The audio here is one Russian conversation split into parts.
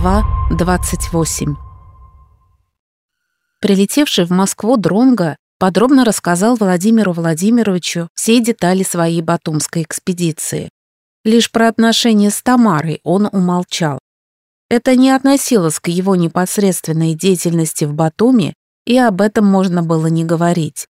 Глава 28 Прилетевший в Москву Дронго подробно рассказал Владимиру Владимировичу все детали своей батумской экспедиции. Лишь про отношения с Тамарой он умолчал. Это не относилось к его непосредственной деятельности в Батуми, и об этом можно было не говорить.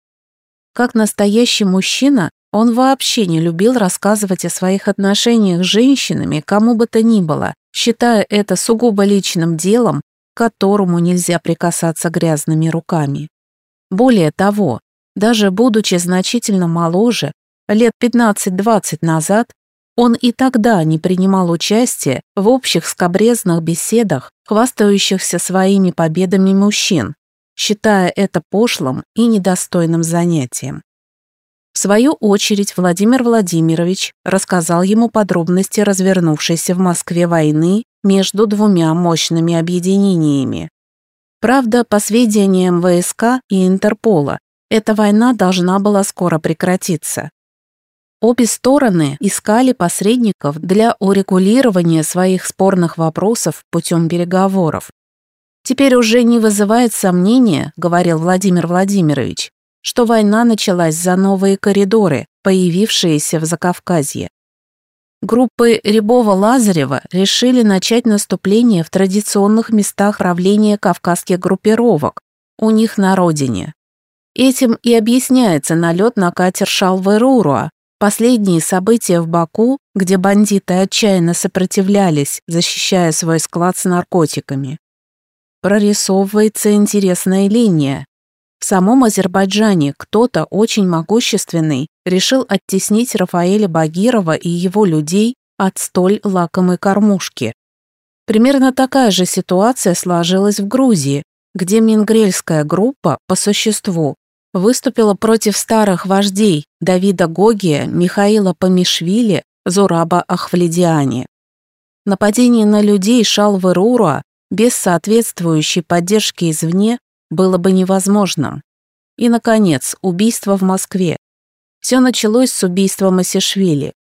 Как настоящий мужчина, он вообще не любил рассказывать о своих отношениях с женщинами кому бы то ни было, считая это сугубо личным делом, к которому нельзя прикасаться грязными руками. Более того, даже будучи значительно моложе, лет 15-20 назад, он и тогда не принимал участия в общих скобрезных беседах, хвастающихся своими победами мужчин, считая это пошлым и недостойным занятием. В свою очередь Владимир Владимирович рассказал ему подробности развернувшейся в Москве войны между двумя мощными объединениями. Правда, по сведениям ВСК и Интерпола, эта война должна была скоро прекратиться. Обе стороны искали посредников для урегулирования своих спорных вопросов путем переговоров. «Теперь уже не вызывает сомнения», — говорил Владимир Владимирович, что война началась за новые коридоры, появившиеся в Закавказье. Группы Рябова-Лазарева решили начать наступление в традиционных местах правления кавказских группировок, у них на родине. Этим и объясняется налет на катер Шалверуруа, последние события в Баку, где бандиты отчаянно сопротивлялись, защищая свой склад с наркотиками. Прорисовывается интересная линия. В самом Азербайджане кто-то очень могущественный решил оттеснить Рафаэля Багирова и его людей от столь лакомой кормушки. Примерно такая же ситуация сложилась в Грузии, где мингрельская группа, по существу, выступила против старых вождей Давида Гогия, Михаила Памишвили, Зураба Ахвледиани. Нападение на людей Шалвы-Руруа без соответствующей поддержки извне было бы невозможным. И, наконец, убийство в Москве. Все началось с убийства Масишвили.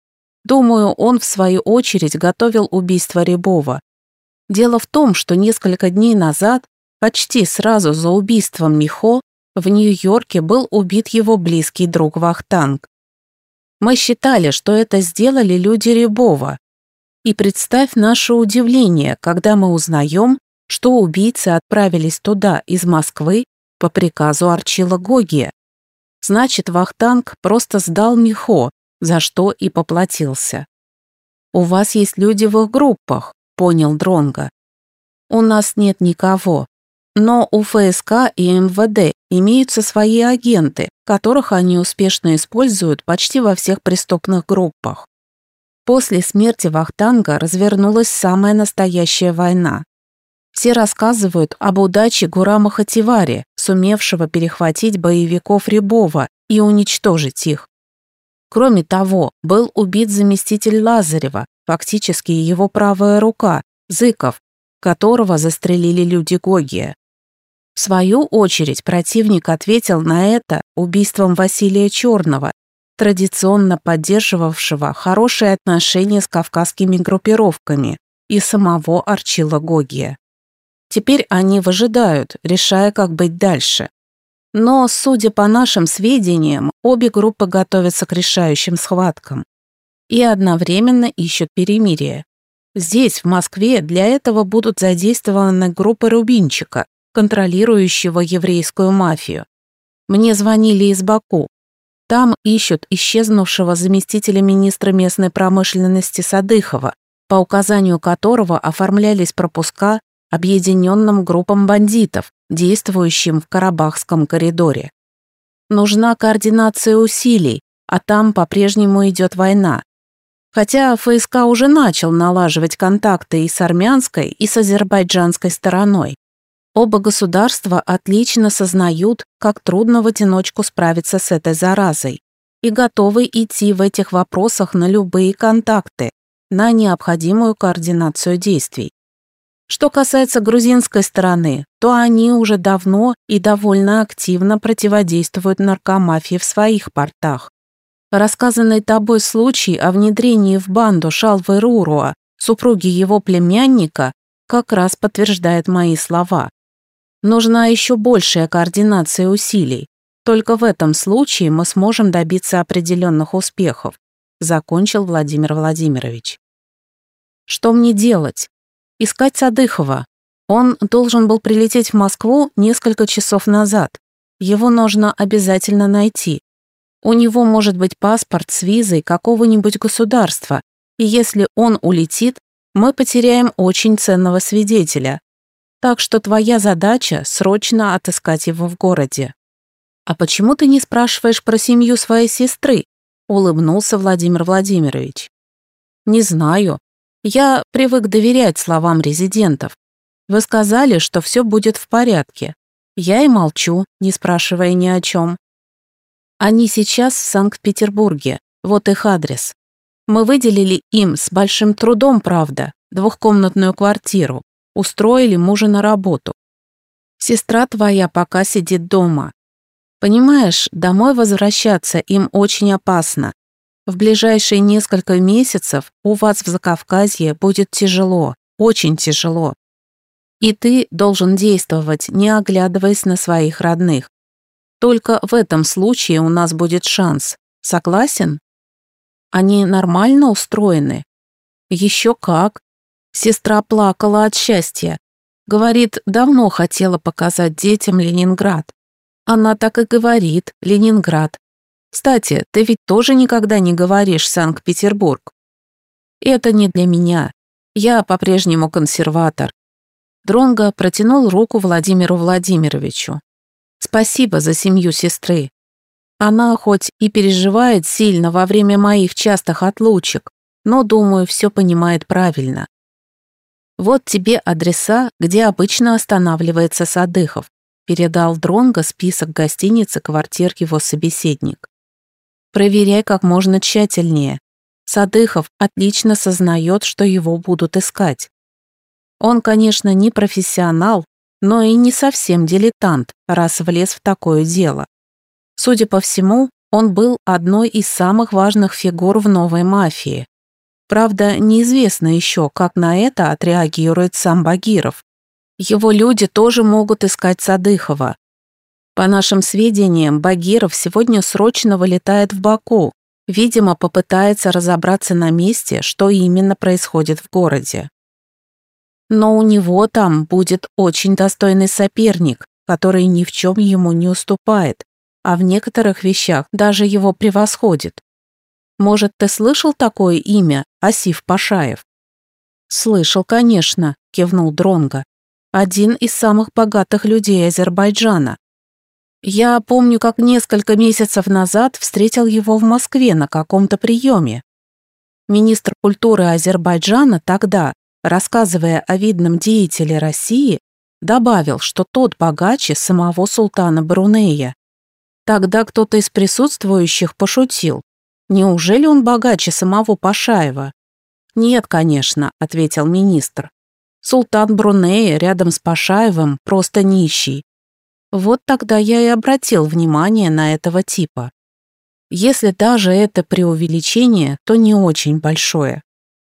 Думаю, он, в свою очередь, готовил убийство Рябова. Дело в том, что несколько дней назад, почти сразу за убийством Михо, в Нью-Йорке был убит его близкий друг Вахтанг. Мы считали, что это сделали люди Рябова. И представь наше удивление, когда мы узнаем, что убийцы отправились туда, из Москвы, по приказу Арчила Гогия. Значит, Вахтанг просто сдал Михо, за что и поплатился. «У вас есть люди в их группах», — понял Дронга. «У нас нет никого. Но у ФСК и МВД имеются свои агенты, которых они успешно используют почти во всех преступных группах. После смерти Вахтанга развернулась самая настоящая война. Все рассказывают об удаче Гурама Хативари, сумевшего перехватить боевиков Рябова и уничтожить их. Кроме того, был убит заместитель Лазарева, фактически его правая рука, Зыков, которого застрелили люди Гогия. В свою очередь противник ответил на это убийством Василия Черного, традиционно поддерживавшего хорошие отношения с кавказскими группировками и самого Арчила Гогия. Теперь они выжидают, решая, как быть дальше. Но, судя по нашим сведениям, обе группы готовятся к решающим схваткам и одновременно ищут перемирие. Здесь, в Москве, для этого будут задействованы группы Рубинчика, контролирующего еврейскую мафию. Мне звонили из Баку. Там ищут исчезнувшего заместителя министра местной промышленности Садыхова, по указанию которого оформлялись пропуска объединенным группам бандитов, действующим в Карабахском коридоре. Нужна координация усилий, а там по-прежнему идет война. Хотя ФСК уже начал налаживать контакты и с армянской, и с азербайджанской стороной. Оба государства отлично сознают, как трудно в одиночку справиться с этой заразой и готовы идти в этих вопросах на любые контакты, на необходимую координацию действий. Что касается грузинской стороны, то они уже давно и довольно активно противодействуют наркомафии в своих портах. Рассказанный тобой случай о внедрении в банду Шалвы Руруа, супруги его племянника, как раз подтверждает мои слова. Нужна еще большая координация усилий. Только в этом случае мы сможем добиться определенных успехов, закончил Владимир Владимирович. Что мне делать? Искать Садыхова. Он должен был прилететь в Москву несколько часов назад. Его нужно обязательно найти. У него может быть паспорт с визой какого-нибудь государства, и если он улетит, мы потеряем очень ценного свидетеля. Так что твоя задача — срочно отыскать его в городе. «А почему ты не спрашиваешь про семью своей сестры?» — улыбнулся Владимир Владимирович. «Не знаю. Я привык доверять словам резидентов. Вы сказали, что все будет в порядке. Я и молчу, не спрашивая ни о чем. Они сейчас в Санкт-Петербурге, вот их адрес. Мы выделили им с большим трудом, правда, двухкомнатную квартиру, устроили мужа на работу. Сестра твоя пока сидит дома. Понимаешь, домой возвращаться им очень опасно. В ближайшие несколько месяцев у вас в Закавказье будет тяжело, очень тяжело. И ты должен действовать, не оглядываясь на своих родных. Только в этом случае у нас будет шанс. Согласен? Они нормально устроены? Еще как. Сестра плакала от счастья. Говорит, давно хотела показать детям Ленинград. Она так и говорит, Ленинград. Кстати, ты ведь тоже никогда не говоришь Санкт-Петербург. Это не для меня. Я по-прежнему консерватор. Дронго протянул руку Владимиру Владимировичу. Спасибо за семью сестры. Она хоть и переживает сильно во время моих частых отлучек, но, думаю, все понимает правильно. Вот тебе адреса, где обычно останавливается Садыхов передал Дронго список гостиниц и квартир его собеседник. Проверяй как можно тщательнее. Садыхов отлично сознает, что его будут искать. Он, конечно, не профессионал, но и не совсем дилетант, раз влез в такое дело. Судя по всему, он был одной из самых важных фигур в новой мафии. Правда, неизвестно еще, как на это отреагирует сам Багиров. Его люди тоже могут искать Садыхова. По нашим сведениям, Багиров сегодня срочно вылетает в Баку. Видимо, попытается разобраться на месте, что именно происходит в городе. Но у него там будет очень достойный соперник, который ни в чем ему не уступает, а в некоторых вещах даже его превосходит. Может, ты слышал такое имя, Асиф Пашаев? Слышал, конечно, кивнул Дронга один из самых богатых людей Азербайджана. Я помню, как несколько месяцев назад встретил его в Москве на каком-то приеме. Министр культуры Азербайджана тогда, рассказывая о видном деятеле России, добавил, что тот богаче самого султана Брунея. Тогда кто-то из присутствующих пошутил. Неужели он богаче самого Пашаева? «Нет, конечно», — ответил министр. Султан Брунея рядом с Пашаевым просто нищий. Вот тогда я и обратил внимание на этого типа. Если даже это преувеличение, то не очень большое.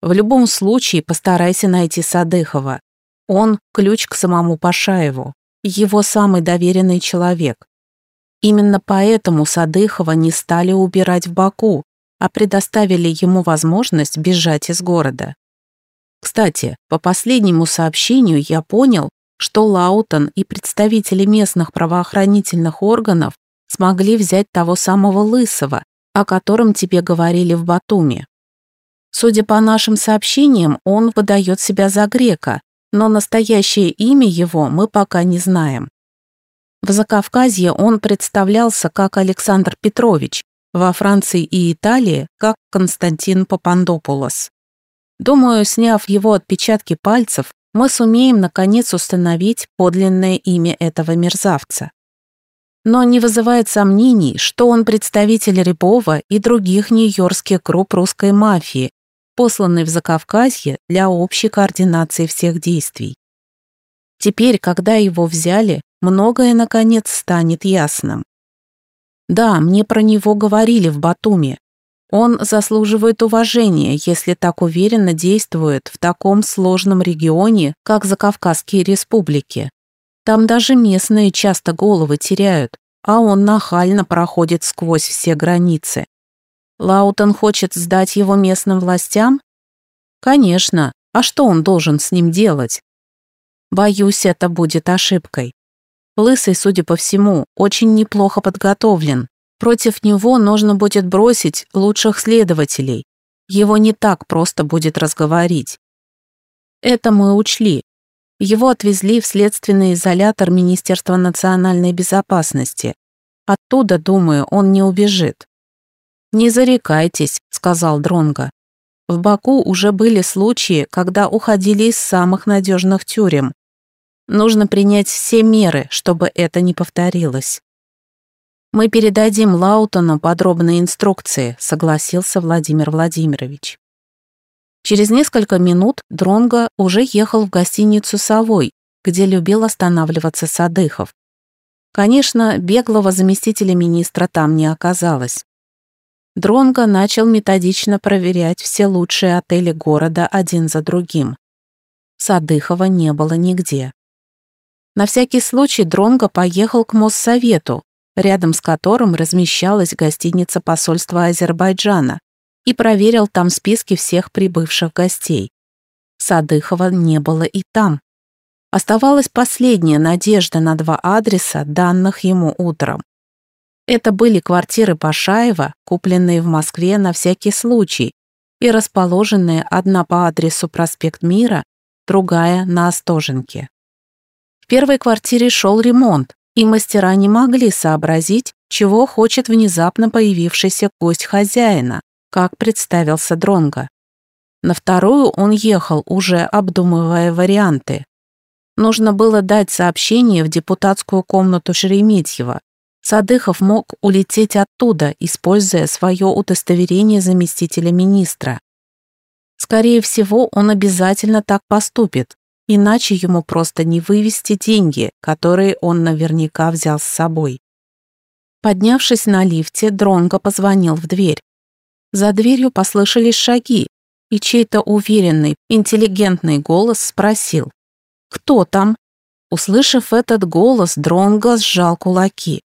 В любом случае постарайся найти Садыхова. Он – ключ к самому Пашаеву, его самый доверенный человек. Именно поэтому Садыхова не стали убирать в Баку, а предоставили ему возможность бежать из города. Кстати, по последнему сообщению я понял, что Лаутон и представители местных правоохранительных органов смогли взять того самого Лысого, о котором тебе говорили в Батуми. Судя по нашим сообщениям, он выдает себя за грека, но настоящее имя его мы пока не знаем. В Закавказье он представлялся как Александр Петрович, во Франции и Италии как Константин Папандопулос. Думаю, сняв его отпечатки пальцев, мы сумеем наконец установить подлинное имя этого мерзавца. Но не вызывает сомнений, что он представитель Рябова и других нью-йоркских групп русской мафии, посланный в Закавказье для общей координации всех действий. Теперь, когда его взяли, многое, наконец, станет ясным. Да, мне про него говорили в Батуми, Он заслуживает уважения, если так уверенно действует в таком сложном регионе, как Закавказские республики. Там даже местные часто головы теряют, а он нахально проходит сквозь все границы. Лаутон хочет сдать его местным властям? Конечно, а что он должен с ним делать? Боюсь, это будет ошибкой. Лысый, судя по всему, очень неплохо подготовлен. Против него нужно будет бросить лучших следователей. Его не так просто будет разговорить. Это мы учли. Его отвезли в следственный изолятор Министерства национальной безопасности. Оттуда, думаю, он не убежит. «Не зарекайтесь», — сказал Дронга. В Баку уже были случаи, когда уходили из самых надежных тюрем. Нужно принять все меры, чтобы это не повторилось. Мы передадим Лаутону подробные инструкции, согласился Владимир Владимирович. Через несколько минут Дронго уже ехал в гостиницу «Совой», где любил останавливаться Садыхов. Конечно, беглого заместителя министра там не оказалось. Дронго начал методично проверять все лучшие отели города один за другим. Садыхова не было нигде. На всякий случай Дронго поехал к Моссовету, рядом с которым размещалась гостиница посольства Азербайджана, и проверил там списки всех прибывших гостей. Садыхова не было и там. Оставалась последняя надежда на два адреса, данных ему утром. Это были квартиры Пашаева, купленные в Москве на всякий случай и расположенные одна по адресу проспект Мира, другая на Остоженке. В первой квартире шел ремонт, и мастера не могли сообразить, чего хочет внезапно появившийся гость хозяина, как представился Дронга. На вторую он ехал, уже обдумывая варианты. Нужно было дать сообщение в депутатскую комнату Шереметьева, Садыхов мог улететь оттуда, используя свое удостоверение заместителя министра. Скорее всего, он обязательно так поступит, иначе ему просто не вывести деньги, которые он наверняка взял с собой. Поднявшись на лифте, Дронго позвонил в дверь. За дверью послышались шаги, и чей-то уверенный, интеллигентный голос спросил «Кто там?». Услышав этот голос, Дронго сжал кулаки.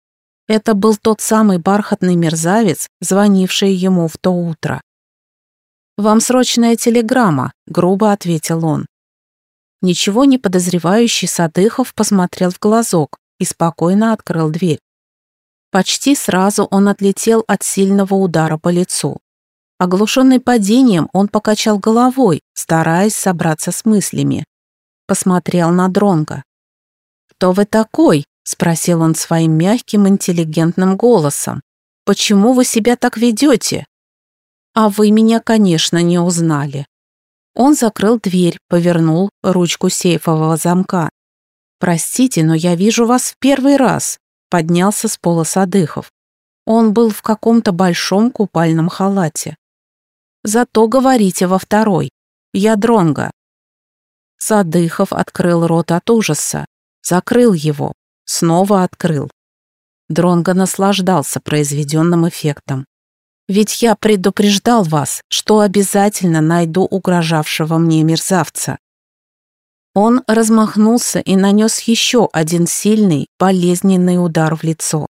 Это был тот самый бархатный мерзавец, звонивший ему в то утро. «Вам срочная телеграмма», — грубо ответил он. Ничего не подозревающий Садыхов посмотрел в глазок и спокойно открыл дверь. Почти сразу он отлетел от сильного удара по лицу. Оглушенный падением, он покачал головой, стараясь собраться с мыслями. Посмотрел на Дронга. «Кто вы такой?» Спросил он своим мягким, интеллигентным голосом. «Почему вы себя так ведете?» «А вы меня, конечно, не узнали». Он закрыл дверь, повернул ручку сейфового замка. «Простите, но я вижу вас в первый раз», — поднялся с пола Садыхов. Он был в каком-то большом купальном халате. «Зато говорите во второй. Я Дронга». Садыхов открыл рот от ужаса, закрыл его, снова открыл. Дронго наслаждался произведенным эффектом. «Ведь я предупреждал вас, что обязательно найду угрожавшего мне мерзавца». Он размахнулся и нанес еще один сильный, болезненный удар в лицо.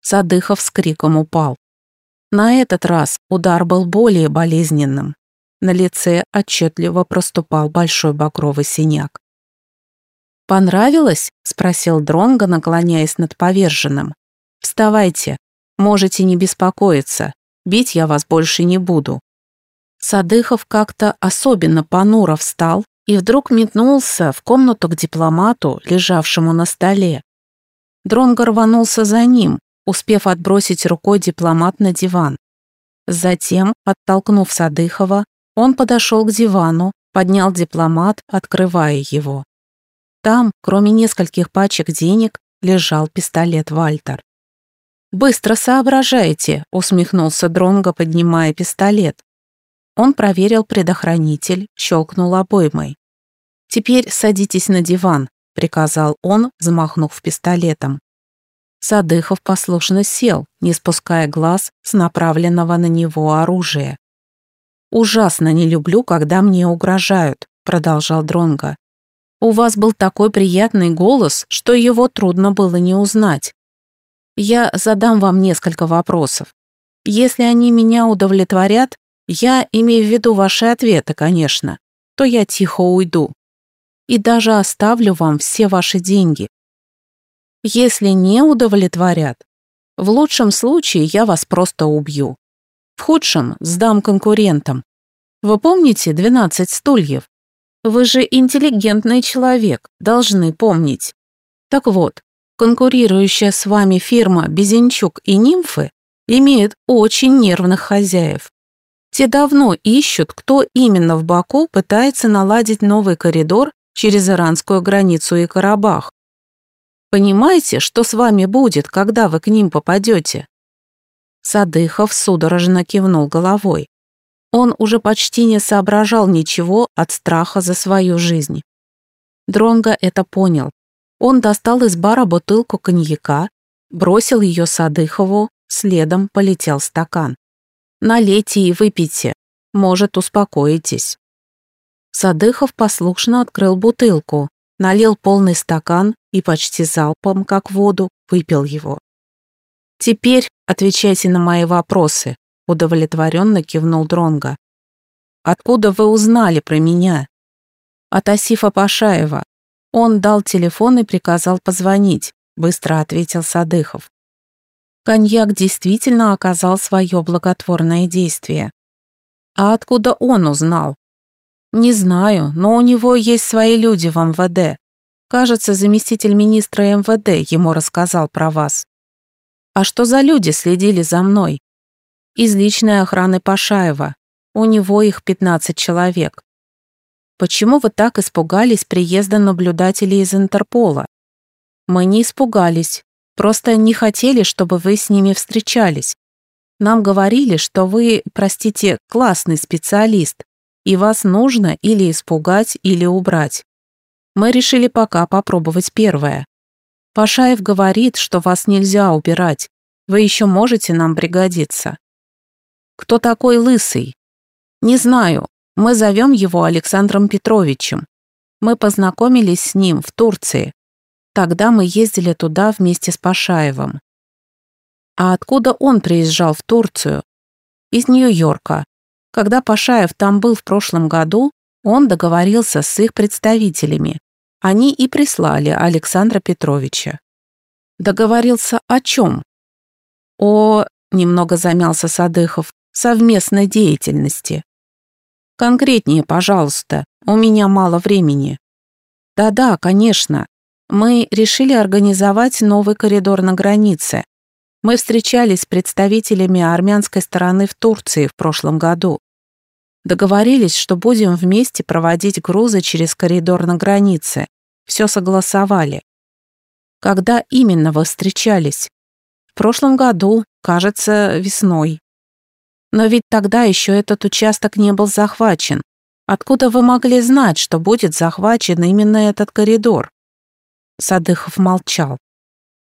Садыхов с криком упал. На этот раз удар был более болезненным. На лице отчетливо проступал большой багровый синяк. «Понравилось?» — спросил Дронго, наклоняясь над поверженным. «Вставайте. Можете не беспокоиться. Бить я вас больше не буду». Садыхов как-то особенно понуро встал и вдруг метнулся в комнату к дипломату, лежавшему на столе. Дронго рванулся за ним, успев отбросить рукой дипломат на диван. Затем, оттолкнув Садыхова, он подошел к дивану, поднял дипломат, открывая его. Там, кроме нескольких пачек денег, лежал пистолет Вальтер. «Быстро соображаете», — усмехнулся Дронго, поднимая пистолет. Он проверил предохранитель, щелкнул обоймой. «Теперь садитесь на диван», — приказал он, взмахнув пистолетом. Садыхов послушно сел, не спуская глаз с направленного на него оружия. «Ужасно не люблю, когда мне угрожают», — продолжал Дронга. «У вас был такой приятный голос, что его трудно было не узнать. Я задам вам несколько вопросов. Если они меня удовлетворят, я имею в виду ваши ответы, конечно, то я тихо уйду. И даже оставлю вам все ваши деньги. Если не удовлетворят, в лучшем случае я вас просто убью. В худшем сдам конкурентам. Вы помните 12 стульев? Вы же интеллигентный человек, должны помнить. Так вот, конкурирующая с вами фирма Безенчук и Нимфы имеет очень нервных хозяев. Те давно ищут, кто именно в Баку пытается наладить новый коридор через иранскую границу и Карабах. Понимаете, что с вами будет, когда вы к ним попадете?» Садыхов судорожно кивнул головой. Он уже почти не соображал ничего от страха за свою жизнь. Дронго это понял. Он достал из бара бутылку коньяка, бросил ее Садыхову, следом полетел стакан. «Налейте и выпейте, может, успокоитесь». Садыхов послушно открыл бутылку, налил полный стакан и почти залпом, как воду, выпил его. «Теперь отвечайте на мои вопросы», — удовлетворенно кивнул Дронга. «Откуда вы узнали про меня?» «От Асифа Пашаева. Он дал телефон и приказал позвонить», — быстро ответил Садыхов. Коньяк действительно оказал свое благотворное действие. А откуда он узнал? Не знаю, но у него есть свои люди в МВД. Кажется, заместитель министра МВД ему рассказал про вас. А что за люди следили за мной? Из личной охраны Пашаева. У него их 15 человек. Почему вы так испугались приезда наблюдателей из Интерпола? Мы не испугались, просто не хотели, чтобы вы с ними встречались. Нам говорили, что вы, простите, классный специалист, и вас нужно или испугать, или убрать. Мы решили пока попробовать первое. Пашаев говорит, что вас нельзя убирать. Вы еще можете нам пригодиться. Кто такой Лысый? Не знаю. Мы зовем его Александром Петровичем. Мы познакомились с ним в Турции. Тогда мы ездили туда вместе с Пашаевым. А откуда он приезжал в Турцию? Из Нью-Йорка. Когда Пашаев там был в прошлом году, он договорился с их представителями. Они и прислали Александра Петровича. Договорился о чем? О, немного замялся Садыхов, совместной деятельности. Конкретнее, пожалуйста, у меня мало времени. Да-да, конечно. Мы решили организовать новый коридор на границе. Мы встречались с представителями армянской стороны в Турции в прошлом году. Договорились, что будем вместе проводить грузы через коридор на границе. Все согласовали. Когда именно вы встречались? В прошлом году, кажется, весной. Но ведь тогда еще этот участок не был захвачен. Откуда вы могли знать, что будет захвачен именно этот коридор? Садыхов молчал.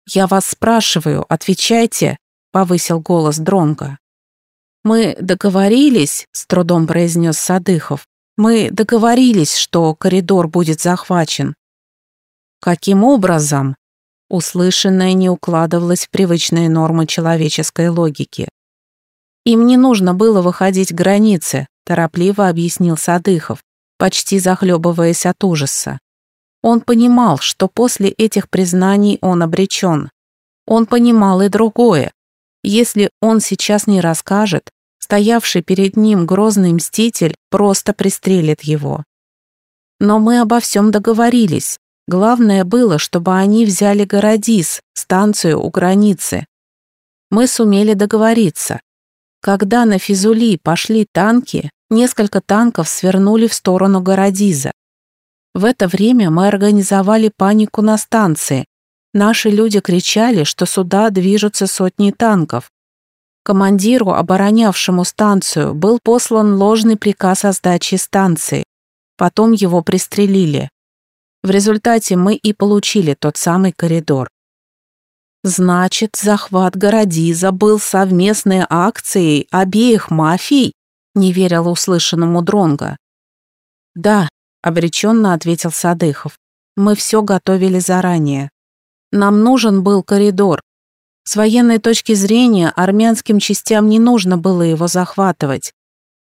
«Я вас спрашиваю, отвечайте», — повысил голос Дронга. «Мы договорились», — с трудом произнес Садыхов, «мы договорились, что коридор будет захвачен». «Каким образом?» Услышанное не укладывалось в привычные нормы человеческой логики. «Им не нужно было выходить к границе», — торопливо объяснил Садыхов, почти захлебываясь от ужаса. Он понимал, что после этих признаний он обречен. Он понимал и другое. Если он сейчас не расскажет, Стоявший перед ним грозный мститель просто пристрелит его. Но мы обо всем договорились. Главное было, чтобы они взяли Городис, станцию у границы. Мы сумели договориться. Когда на Физули пошли танки, несколько танков свернули в сторону Городиза. В это время мы организовали панику на станции. Наши люди кричали, что сюда движутся сотни танков. Командиру, оборонявшему станцию, был послан ложный приказ о сдаче станции. Потом его пристрелили. В результате мы и получили тот самый коридор. Значит, захват Городиза был совместной акцией обеих мафий? Не верил услышанному Дронга. Да, обреченно ответил Садыхов. Мы все готовили заранее. Нам нужен был коридор. С военной точки зрения армянским частям не нужно было его захватывать.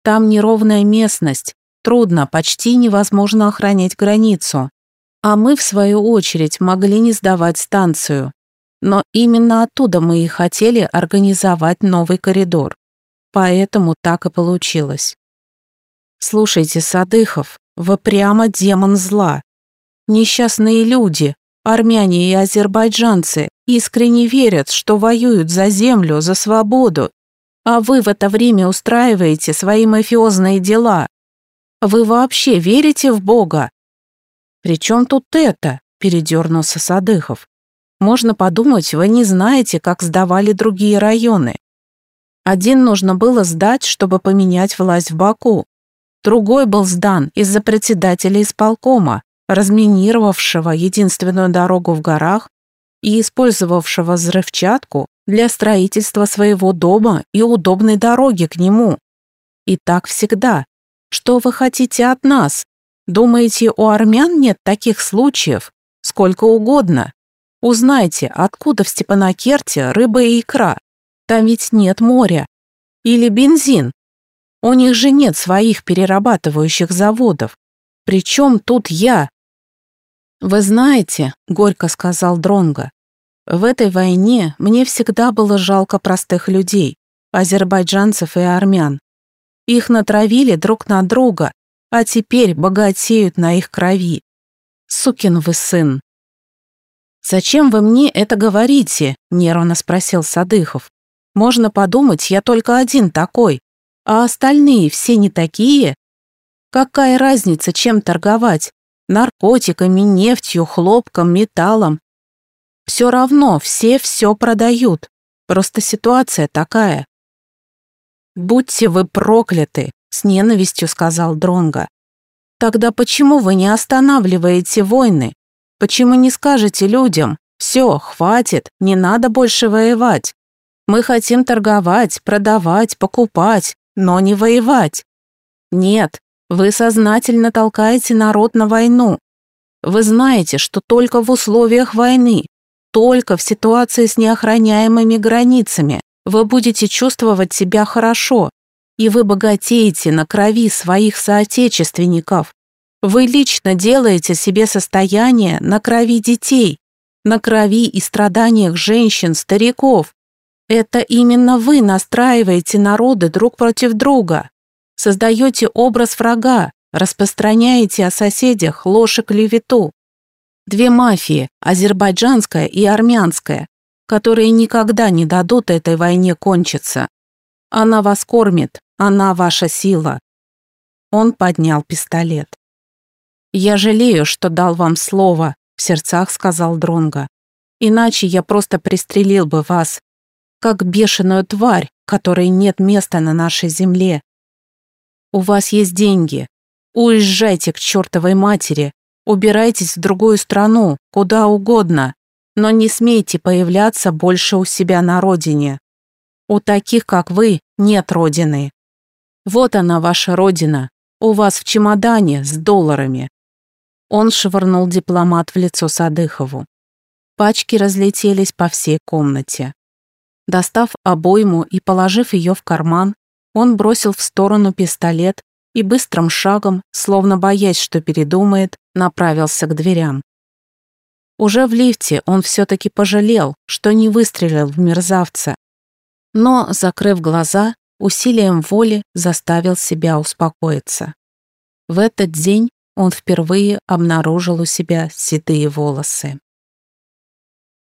Там неровная местность, трудно, почти невозможно охранять границу. А мы, в свою очередь, могли не сдавать станцию. Но именно оттуда мы и хотели организовать новый коридор. Поэтому так и получилось. Слушайте, Садыхов, вы прямо демон зла. Несчастные люди, армяне и азербайджанцы, искренне верят, что воюют за землю, за свободу, а вы в это время устраиваете свои мафиозные дела. Вы вообще верите в Бога? «При чем тут это?» – передернулся Садыхов. «Можно подумать, вы не знаете, как сдавали другие районы. Один нужно было сдать, чтобы поменять власть в Баку. Другой был сдан из-за председателя исполкома, разминировавшего единственную дорогу в горах и использовавшего взрывчатку для строительства своего дома и удобной дороги к нему. И так всегда. Что вы хотите от нас? Думаете, у армян нет таких случаев? Сколько угодно. Узнайте, откуда в Степанакерте рыба и икра. Там ведь нет моря. Или бензин. У них же нет своих перерабатывающих заводов. Причем тут я? Вы знаете, горько сказал Дронга, в этой войне мне всегда было жалко простых людей, азербайджанцев и армян. Их натравили друг на друга, а теперь богатеют на их крови. Сукин вы сын. «Зачем вы мне это говорите?» – нервно спросил Садыхов. «Можно подумать, я только один такой, а остальные все не такие. Какая разница, чем торговать? Наркотиками, нефтью, хлопком, металлом. Все равно все все продают. Просто ситуация такая. Будьте вы прокляты, с ненавистью сказал Дронга. Тогда почему вы не останавливаете войны? Почему не скажете людям: "Все, хватит, не надо больше воевать. Мы хотим торговать, продавать, покупать, но не воевать"? Нет, вы сознательно толкаете народ на войну. Вы знаете, что только в условиях войны, только в ситуации с неохраняемыми границами вы будете чувствовать себя хорошо, и вы богатеете на крови своих соотечественников. Вы лично делаете себе состояние на крови детей, на крови и страданиях женщин, стариков. Это именно вы настраиваете народы друг против друга, создаете образ врага, распространяете о соседях ложь и клевету. Две мафии, азербайджанская и армянская, которые никогда не дадут этой войне кончиться. Она вас кормит, она ваша сила». Он поднял пистолет. «Я жалею, что дал вам слово», — в сердцах сказал Дронга. «Иначе я просто пристрелил бы вас, как бешеную тварь, которой нет места на нашей земле. У вас есть деньги. Уезжайте к чертовой матери, убирайтесь в другую страну, куда угодно, но не смейте появляться больше у себя на родине. У таких, как вы, нет родины. Вот она, ваша родина. У вас в чемодане с долларами». Он швырнул дипломат в лицо Садыхову. Пачки разлетелись по всей комнате. Достав обойму и положив ее в карман, он бросил в сторону пистолет и быстрым шагом, словно боясь, что передумает, направился к дверям. Уже в лифте он все-таки пожалел, что не выстрелил в мерзавца. Но, закрыв глаза, усилием воли заставил себя успокоиться. В этот день он впервые обнаружил у себя седые волосы.